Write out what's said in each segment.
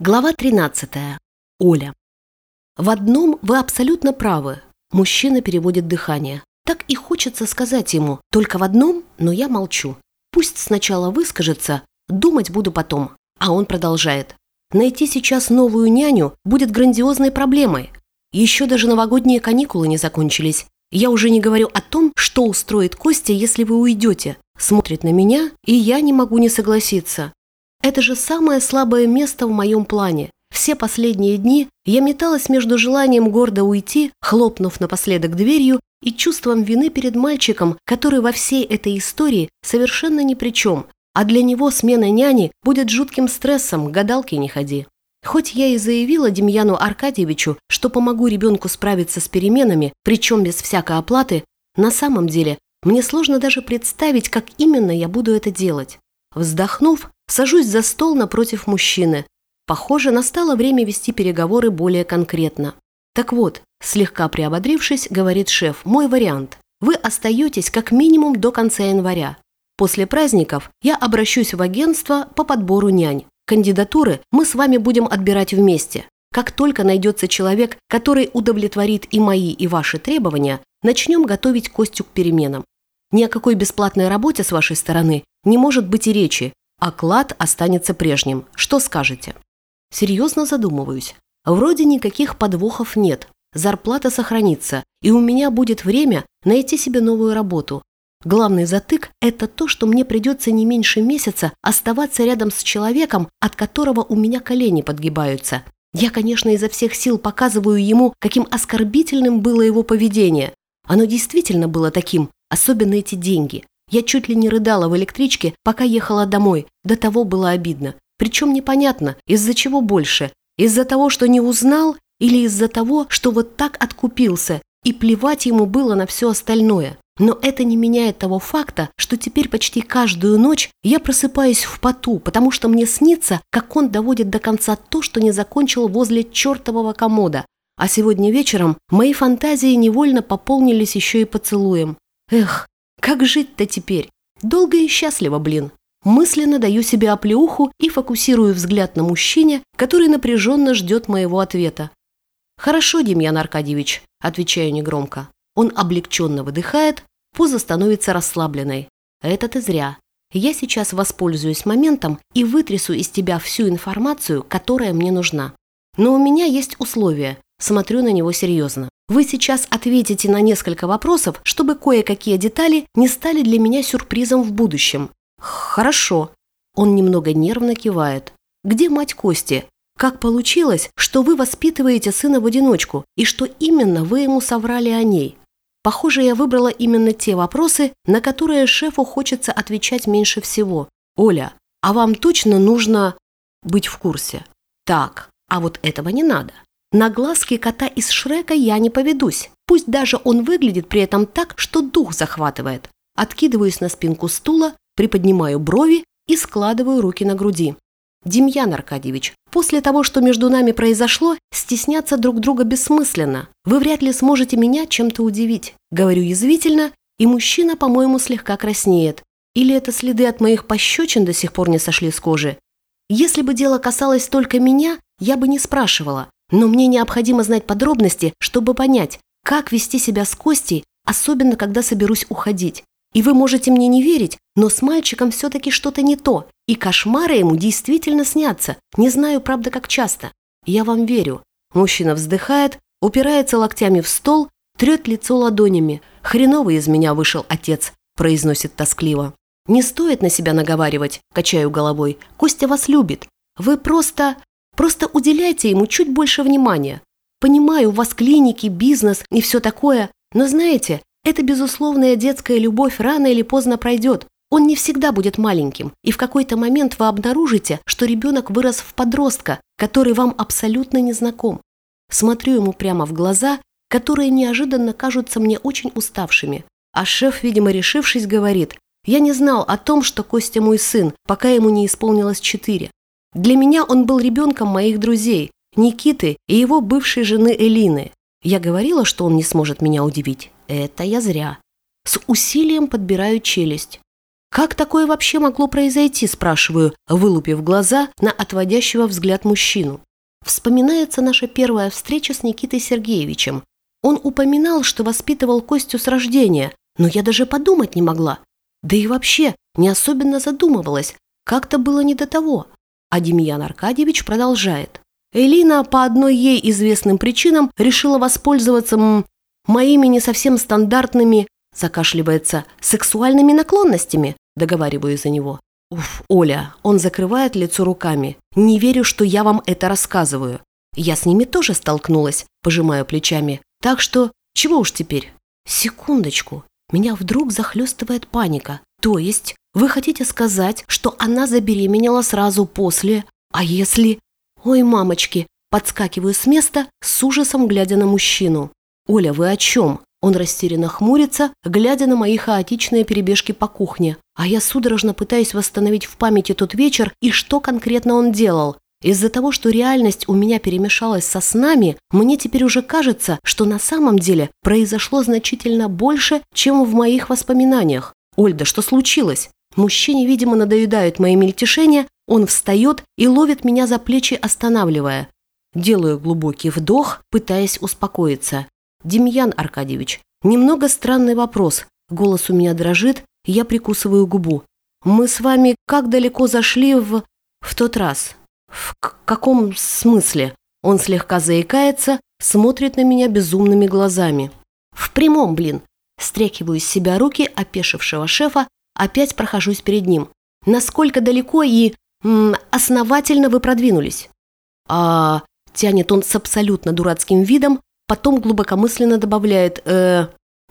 Глава 13. Оля. В одном вы абсолютно правы. Мужчина переводит дыхание. Так и хочется сказать ему, только в одном, но я молчу. Пусть сначала выскажется, думать буду потом. А он продолжает. Найти сейчас новую няню будет грандиозной проблемой. Еще даже новогодние каникулы не закончились. Я уже не говорю о том, что устроит Костя, если вы уйдете. Смотрит на меня, и я не могу не согласиться. Это же самое слабое место в моем плане. Все последние дни я металась между желанием гордо уйти, хлопнув напоследок дверью, и чувством вины перед мальчиком, который во всей этой истории совершенно ни при чем, а для него смена няни будет жутким стрессом, гадалки не ходи. Хоть я и заявила Демьяну Аркадьевичу, что помогу ребенку справиться с переменами, причем без всякой оплаты, на самом деле мне сложно даже представить, как именно я буду это делать. Вздохнув, Сажусь за стол напротив мужчины. Похоже, настало время вести переговоры более конкретно. Так вот, слегка приободрившись, говорит шеф, мой вариант. Вы остаетесь как минимум до конца января. После праздников я обращусь в агентство по подбору нянь. Кандидатуры мы с вами будем отбирать вместе. Как только найдется человек, который удовлетворит и мои, и ваши требования, начнем готовить Костю к переменам. Ни о какой бесплатной работе с вашей стороны не может быть и речи, Оклад останется прежним. Что скажете? Серьезно задумываюсь. Вроде никаких подвохов нет. Зарплата сохранится, и у меня будет время найти себе новую работу. Главный затык – это то, что мне придется не меньше месяца оставаться рядом с человеком, от которого у меня колени подгибаются. Я, конечно, изо всех сил показываю ему, каким оскорбительным было его поведение. Оно действительно было таким, особенно эти деньги. Я чуть ли не рыдала в электричке, пока ехала домой. До того было обидно. Причем непонятно, из-за чего больше. Из-за того, что не узнал, или из-за того, что вот так откупился, и плевать ему было на все остальное. Но это не меняет того факта, что теперь почти каждую ночь я просыпаюсь в поту, потому что мне снится, как он доводит до конца то, что не закончил возле чертового комода. А сегодня вечером мои фантазии невольно пополнились еще и поцелуем. Эх, как жить-то теперь? Долго и счастливо, блин. Мысленно даю себе оплеуху и фокусирую взгляд на мужчине, который напряженно ждет моего ответа. «Хорошо, Демьян Аркадьевич», – отвечаю негромко. Он облегченно выдыхает, поза становится расслабленной. «Это ты зря. Я сейчас воспользуюсь моментом и вытрясу из тебя всю информацию, которая мне нужна. Но у меня есть условия. Смотрю на него серьезно. Вы сейчас ответите на несколько вопросов, чтобы кое-какие детали не стали для меня сюрпризом в будущем. Хорошо. Он немного нервно кивает. Где мать Кости? Как получилось, что вы воспитываете сына в одиночку, и что именно вы ему соврали о ней? Похоже, я выбрала именно те вопросы, на которые шефу хочется отвечать меньше всего. Оля, а вам точно нужно быть в курсе? Так, а вот этого не надо. На глазки кота из Шрека я не поведусь. Пусть даже он выглядит при этом так, что дух захватывает. Откидываюсь на спинку стула, приподнимаю брови и складываю руки на груди. Демьян Аркадьевич, после того, что между нами произошло, стесняться друг друга бессмысленно. Вы вряд ли сможете меня чем-то удивить. Говорю язвительно, и мужчина, по-моему, слегка краснеет. Или это следы от моих пощечин до сих пор не сошли с кожи? Если бы дело касалось только меня, я бы не спрашивала. Но мне необходимо знать подробности, чтобы понять, как вести себя с Костей, особенно когда соберусь уходить. И вы можете мне не верить, но с мальчиком все-таки что-то не то, и кошмары ему действительно снятся. Не знаю, правда, как часто. Я вам верю. Мужчина вздыхает, упирается локтями в стол, трет лицо ладонями. «Хреновый из меня вышел отец», – произносит тоскливо. «Не стоит на себя наговаривать», – качаю головой. «Костя вас любит. Вы просто... Просто уделяйте ему чуть больше внимания. Понимаю, у вас клиники, бизнес и все такое, но знаете, эта безусловная детская любовь рано или поздно пройдет. Он не всегда будет маленьким, и в какой-то момент вы обнаружите, что ребенок вырос в подростка, который вам абсолютно не знаком. Смотрю ему прямо в глаза, которые неожиданно кажутся мне очень уставшими. А шеф, видимо, решившись, говорит, «Я не знал о том, что Костя мой сын, пока ему не исполнилось четыре. Для меня он был ребенком моих друзей, Никиты и его бывшей жены Элины. Я говорила, что он не сможет меня удивить. Это я зря. С усилием подбираю челюсть. Как такое вообще могло произойти, спрашиваю, вылупив глаза на отводящего взгляд мужчину. Вспоминается наша первая встреча с Никитой Сергеевичем. Он упоминал, что воспитывал Костю с рождения, но я даже подумать не могла. Да и вообще не особенно задумывалась, как-то было не до того. А Демьян Аркадьевич продолжает. Элина по одной ей известным причинам решила воспользоваться м, моими не совсем стандартными, закашливается, сексуальными наклонностями, договариваю за него. Уф, Оля, он закрывает лицо руками. Не верю, что я вам это рассказываю. Я с ними тоже столкнулась, пожимаю плечами. Так что, чего уж теперь? Секундочку. Меня вдруг захлестывает паника. То есть, вы хотите сказать, что она забеременела сразу после? А если... Ой, мамочки, подскакиваю с места, с ужасом глядя на мужчину. Оля, вы о чем? Он растерянно хмурится, глядя на мои хаотичные перебежки по кухне. А я судорожно пытаюсь восстановить в памяти тот вечер и что конкретно он делал. Из-за того, что реальность у меня перемешалась со снами, мне теперь уже кажется, что на самом деле произошло значительно больше, чем в моих воспоминаниях. Ольда, что случилось? Мужчине, видимо, надоедают мои мельтешения, он встает и ловит меня за плечи, останавливая. Делаю глубокий вдох, пытаясь успокоиться. «Демьян Аркадьевич, немного странный вопрос. Голос у меня дрожит, я прикусываю губу. Мы с вами как далеко зашли в... в тот раз?» «В каком смысле?» Он слегка заикается, смотрит на меня безумными глазами. «В прямом, блин!» Стряхиваю из себя руки опешившего шефа, опять прохожусь перед ним. «Насколько далеко и... М, основательно вы продвинулись?» «А...» – тянет он с абсолютно дурацким видом, Потом глубокомысленно добавляет э,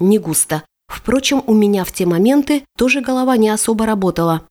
«не густо». Впрочем, у меня в те моменты тоже голова не особо работала.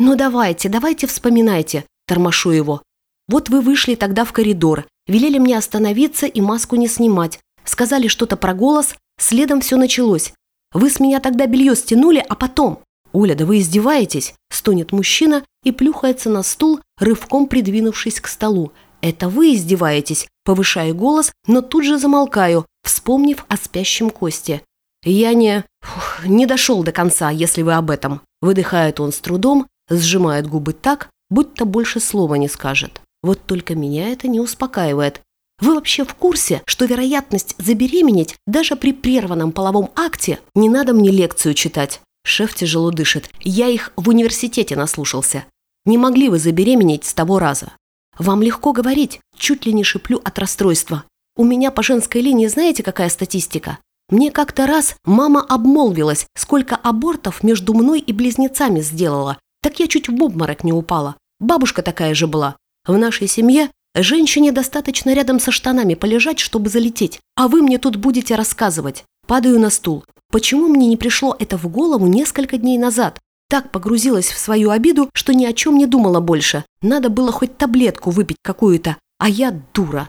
«Ну давайте, давайте вспоминайте», – тормошу его. «Вот вы вышли тогда в коридор, велели мне остановиться и маску не снимать, сказали что-то про голос, следом все началось. Вы с меня тогда белье стянули, а потом...» «Оля, да вы издеваетесь?» – стонет мужчина и плюхается на стул, рывком придвинувшись к столу. «Это вы издеваетесь?» Повышаю голос, но тут же замолкаю, вспомнив о спящем Косте. «Я не... Фух, не дошел до конца, если вы об этом». Выдыхает он с трудом, сжимает губы так, будто больше слова не скажет. Вот только меня это не успокаивает. Вы вообще в курсе, что вероятность забеременеть даже при прерванном половом акте не надо мне лекцию читать? Шеф тяжело дышит. Я их в университете наслушался. Не могли вы забеременеть с того раза. Вам легко говорить, чуть ли не шиплю от расстройства. У меня по женской линии знаете, какая статистика? Мне как-то раз мама обмолвилась, сколько абортов между мной и близнецами сделала. Так я чуть в обморок не упала. Бабушка такая же была. В нашей семье женщине достаточно рядом со штанами полежать, чтобы залететь. А вы мне тут будете рассказывать. Падаю на стул. Почему мне не пришло это в голову несколько дней назад? Так погрузилась в свою обиду, что ни о чем не думала больше. Надо было хоть таблетку выпить какую-то, а я дура.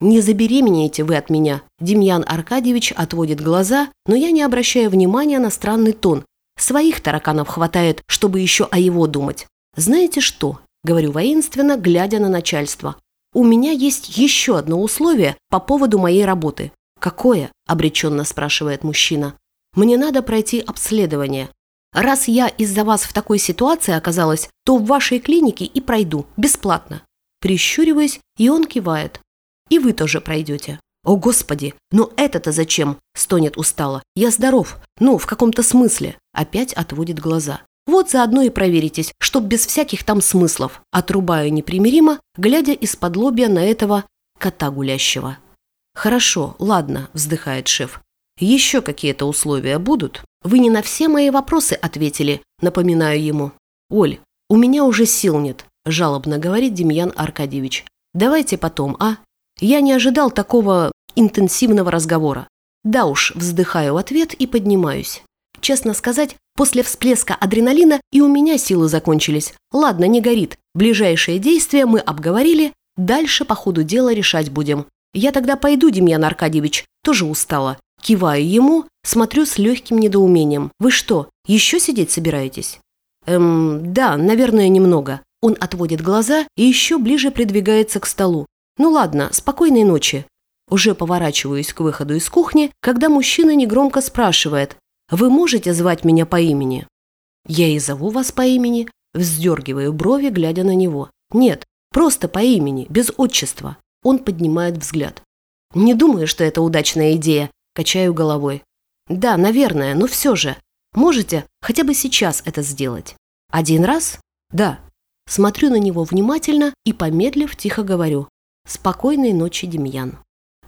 «Не забеременеете вы от меня», – Демьян Аркадьевич отводит глаза, но я не обращаю внимания на странный тон. Своих тараканов хватает, чтобы еще о его думать. «Знаете что?» – говорю воинственно, глядя на начальство. «У меня есть еще одно условие по поводу моей работы». «Какое?» – обреченно спрашивает мужчина. «Мне надо пройти обследование. Раз я из-за вас в такой ситуации оказалась, то в вашей клинике и пройду, бесплатно. Прищуриваясь, и он кивает. И вы тоже пройдете. О, Господи, ну это-то зачем? Стонет устало. Я здоров. Ну, в каком-то смысле. Опять отводит глаза. Вот заодно и проверитесь, чтоб без всяких там смыслов. Отрубаю непримиримо, глядя из-под лобья на этого кота гулящего. Хорошо, ладно, вздыхает шеф. Еще какие-то условия будут? Вы не на все мои вопросы ответили, напоминаю ему. Оль, у меня уже сил нет, жалобно говорит Демьян Аркадьевич. Давайте потом, а? Я не ожидал такого интенсивного разговора. Да уж, вздыхаю в ответ и поднимаюсь. Честно сказать, после всплеска адреналина и у меня силы закончились. Ладно, не горит. Ближайшие действия мы обговорили, дальше по ходу дела решать будем. Я тогда пойду, Демьян Аркадьевич, тоже устала. Киваю ему, смотрю с легким недоумением. «Вы что, еще сидеть собираетесь?» «Эм, да, наверное, немного». Он отводит глаза и еще ближе придвигается к столу. «Ну ладно, спокойной ночи». Уже поворачиваюсь к выходу из кухни, когда мужчина негромко спрашивает. «Вы можете звать меня по имени?» Я и зову вас по имени, вздергиваю брови, глядя на него. Нет, просто по имени, без отчества. Он поднимает взгляд. Не думаю, что это удачная идея, качаю головой. Да, наверное, но все же. Можете хотя бы сейчас это сделать? Один раз? Да. Смотрю на него внимательно и, помедлив, тихо говорю. Спокойной ночи, Демьян.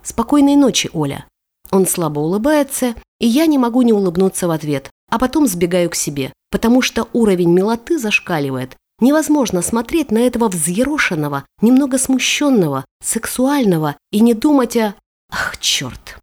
Спокойной ночи, Оля. Он слабо улыбается, и я не могу не улыбнуться в ответ, а потом сбегаю к себе, потому что уровень милоты зашкаливает. Невозможно смотреть на этого взъерошенного, немного смущенного, сексуального и не думать о... Ах, черт!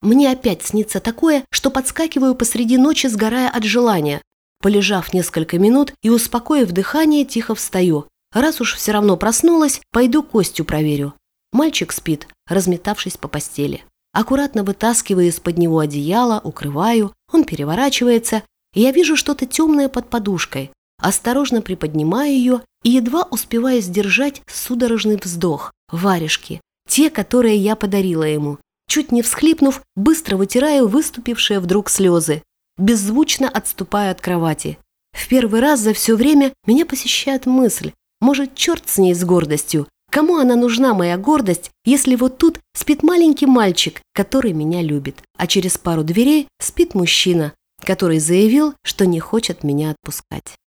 Мне опять снится такое, что подскакиваю посреди ночи, сгорая от желания. Полежав несколько минут и успокоив дыхание, тихо встаю. Раз уж все равно проснулась, пойду Костю проверю. Мальчик спит, разметавшись по постели. Аккуратно вытаскиваю из-под него одеяло, укрываю, он переворачивается, и я вижу что-то темное под подушкой. Осторожно приподнимаю ее и едва успеваю сдержать судорожный вздох. Варежки. Те, которые я подарила ему. Чуть не всхлипнув, быстро вытираю выступившие вдруг слезы. Беззвучно отступаю от кровати. В первый раз за все время меня посещает мысль. Может, черт с ней с гордостью. Кому она нужна, моя гордость, если вот тут спит маленький мальчик, который меня любит, а через пару дверей спит мужчина, который заявил, что не хочет меня отпускать.